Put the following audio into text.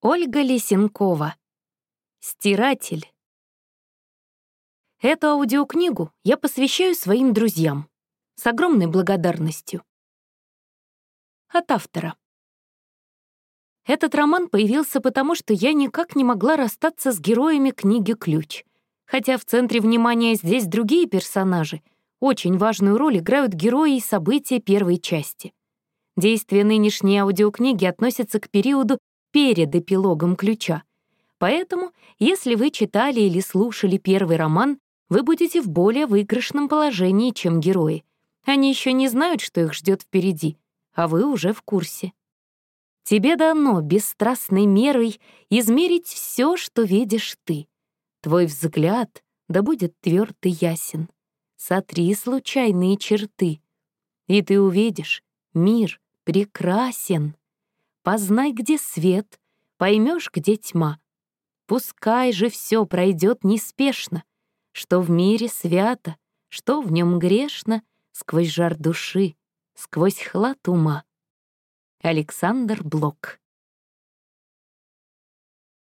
Ольга Лисенкова. Стиратель. Эту аудиокнигу я посвящаю своим друзьям с огромной благодарностью. От автора. Этот роман появился потому, что я никак не могла расстаться с героями книги «Ключ». Хотя в центре внимания здесь другие персонажи, очень важную роль играют герои и события первой части. Действие нынешней аудиокниги относится к периоду перед эпилогом ключа. Поэтому, если вы читали или слушали первый роман, вы будете в более выигрышном положении, чем герои. Они еще не знают, что их ждет впереди, а вы уже в курсе. Тебе дано бесстрастной мерой измерить все, что видишь ты. Твой взгляд да будет тверд и ясен. Сотри случайные черты, и ты увидишь, мир прекрасен. Познай, где свет, поймешь, где тьма. Пускай же все пройдет неспешно, что в мире свято, что в нем грешно, сквозь жар души, сквозь хлад ума. Александр Блок